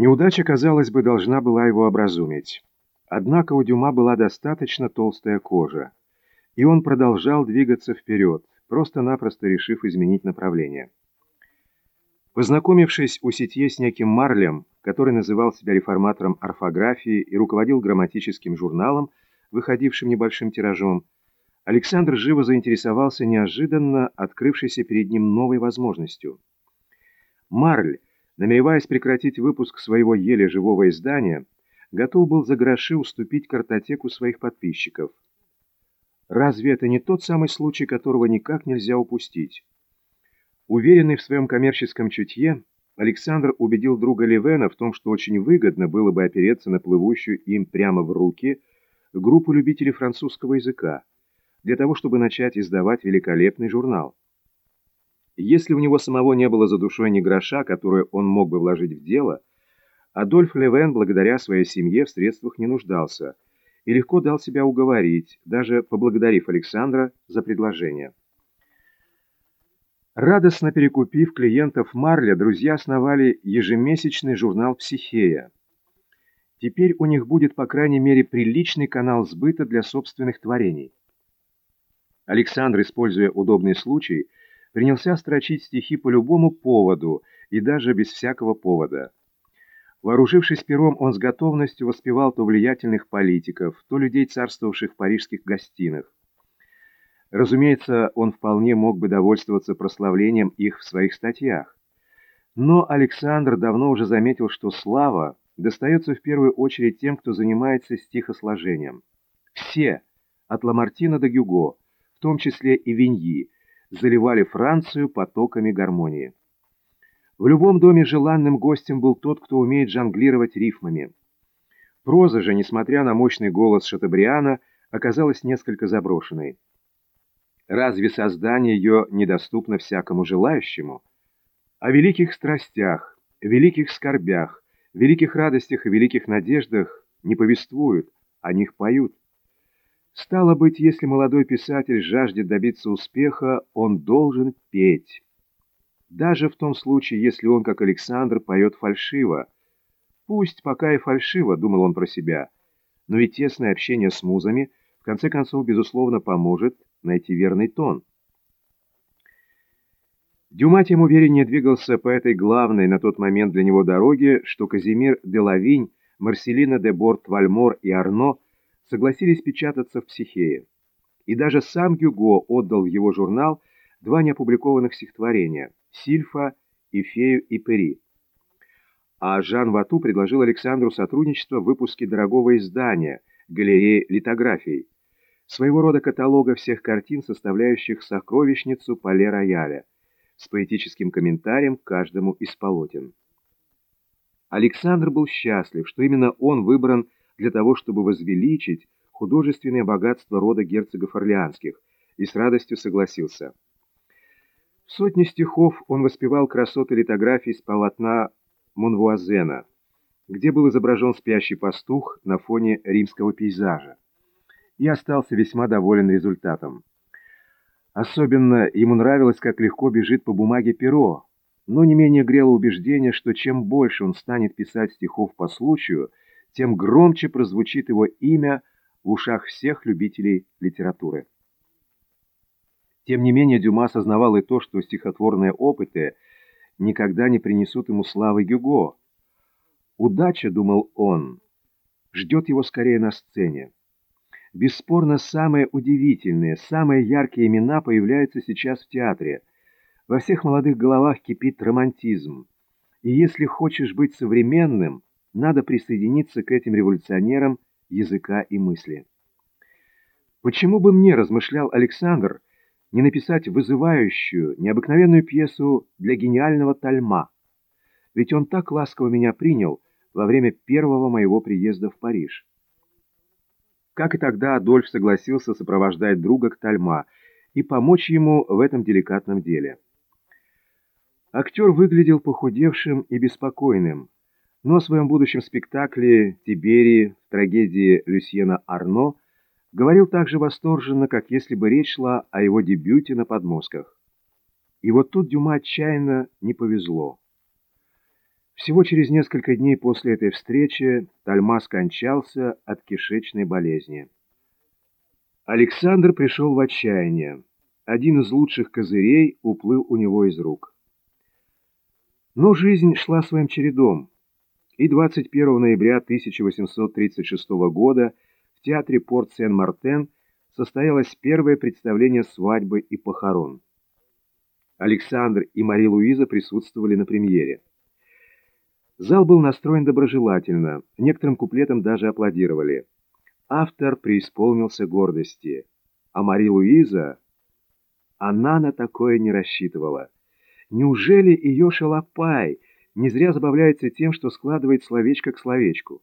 Неудача, казалось бы, должна была его образумить. Однако у Дюма была достаточно толстая кожа, и он продолжал двигаться вперед, просто-напросто решив изменить направление. Познакомившись у сетье с неким Марлем, который называл себя реформатором орфографии и руководил грамматическим журналом, выходившим небольшим тиражом, Александр живо заинтересовался неожиданно открывшейся перед ним новой возможностью. Марль, намереваясь прекратить выпуск своего еле живого издания, готов был за гроши уступить картотеку своих подписчиков. Разве это не тот самый случай, которого никак нельзя упустить? Уверенный в своем коммерческом чутье, Александр убедил друга Левена в том, что очень выгодно было бы опереться на плывущую им прямо в руки группу любителей французского языка, для того, чтобы начать издавать великолепный журнал. Если у него самого не было за душой ни гроша, который он мог бы вложить в дело, Адольф Левен, благодаря своей семье, в средствах не нуждался и легко дал себя уговорить, даже поблагодарив Александра за предложение. Радостно перекупив клиентов Марля, друзья основали ежемесячный журнал «Психея». Теперь у них будет, по крайней мере, приличный канал сбыта для собственных творений. Александр, используя удобный случай, принялся строчить стихи по любому поводу и даже без всякого повода. Вооружившись пером, он с готовностью воспевал то влиятельных политиков, то людей, царствовавших в парижских гостинах. Разумеется, он вполне мог бы довольствоваться прославлением их в своих статьях. Но Александр давно уже заметил, что слава достается в первую очередь тем, кто занимается стихосложением. Все, от Ламартина до Гюго, в том числе и Виньи, заливали Францию потоками гармонии. В любом доме желанным гостем был тот, кто умеет жонглировать рифмами. Проза же, несмотря на мощный голос Шатабриана, оказалась несколько заброшенной. Разве создание ее недоступно всякому желающему? О великих страстях, великих скорбях, великих радостях и великих надеждах не повествуют, о них поют. Стало быть, если молодой писатель жаждет добиться успеха, он должен петь. Даже в том случае, если он, как Александр, поет фальшиво. Пусть пока и фальшиво, думал он про себя, но ведь тесное общение с музами в конце концов, безусловно, поможет найти верный тон. Дюма тем увереннее двигался по этой главной на тот момент для него дороге, что Казимир де Лавинь, Марселина де Борт, Вальмор и Арно согласились печататься в «Психее». И даже сам Гюго отдал в его журнал два неопубликованных стихотворения «Сильфа» и «Фею и Пери». А Жан Вату предложил Александру сотрудничество в выпуске дорогого издания «Галереи литографий», своего рода каталога всех картин, составляющих сокровищницу Пале-Рояля, с поэтическим комментарием к каждому из полотен. Александр был счастлив, что именно он выбран для того, чтобы возвеличить художественное богатство рода герцогов Орлеанских, и с радостью согласился. В сотне стихов он воспевал красоты литографий с полотна Монвуазена, где был изображен спящий пастух на фоне римского пейзажа, и остался весьма доволен результатом. Особенно ему нравилось, как легко бежит по бумаге перо, но не менее грело убеждение, что чем больше он станет писать стихов по случаю, тем громче прозвучит его имя в ушах всех любителей литературы. Тем не менее Дюма осознавал и то, что стихотворные опыты никогда не принесут ему славы Гюго. Удача, думал он, ждет его скорее на сцене. Бесспорно, самые удивительные, самые яркие имена появляются сейчас в театре. Во всех молодых головах кипит романтизм. И если хочешь быть современным – надо присоединиться к этим революционерам языка и мысли. Почему бы мне, размышлял Александр, не написать вызывающую, необыкновенную пьесу для гениального Тальма? Ведь он так ласково меня принял во время первого моего приезда в Париж. Как и тогда, Адольф согласился сопровождать друга к Тальма и помочь ему в этом деликатном деле. Актер выглядел похудевшим и беспокойным, но о своем будущем спектакле «Тиберии» в трагедии Люсьена Арно говорил так же восторженно, как если бы речь шла о его дебюте на подмостках. И вот тут Дюма отчаянно не повезло. Всего через несколько дней после этой встречи Тальма скончался от кишечной болезни. Александр пришел в отчаяние. Один из лучших козырей уплыл у него из рук. Но жизнь шла своим чередом, и 21 ноября 1836 года в театре Порт-Сен-Мартен состоялось первое представление свадьбы и похорон. Александр и Мари-Луиза присутствовали на премьере. Зал был настроен доброжелательно, некоторым куплетам даже аплодировали. Автор преисполнился гордости, а Мари-Луиза... Она на такое не рассчитывала. Неужели ее шалопай не зря забавляется тем, что складывает словечко к словечку?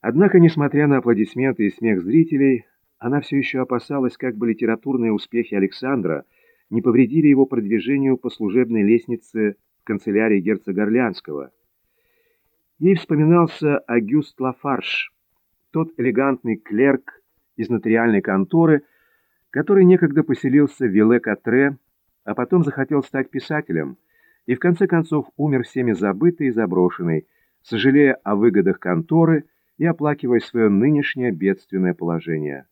Однако, несмотря на аплодисменты и смех зрителей, она все еще опасалась, как бы литературные успехи Александра не повредили его продвижению по служебной лестнице в канцелярии герцога Орлянского. Ей вспоминался Агюст Лафарш, тот элегантный клерк из нотариальной конторы, который некогда поселился в Вилле-Катре, а потом захотел стать писателем и в конце концов умер всеми забытый и заброшенный, сожалея о выгодах конторы и оплакивая свое нынешнее бедственное положение.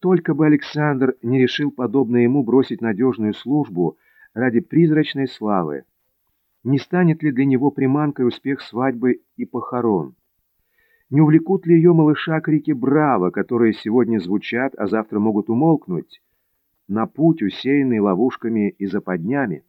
Только бы Александр не решил, подобно ему, бросить надежную службу – ради призрачной славы? Не станет ли для него приманкой успех свадьбы и похорон? Не увлекут ли ее малыша крики «Браво!», которые сегодня звучат, а завтра могут умолкнуть, на путь, усеянный ловушками и западнями?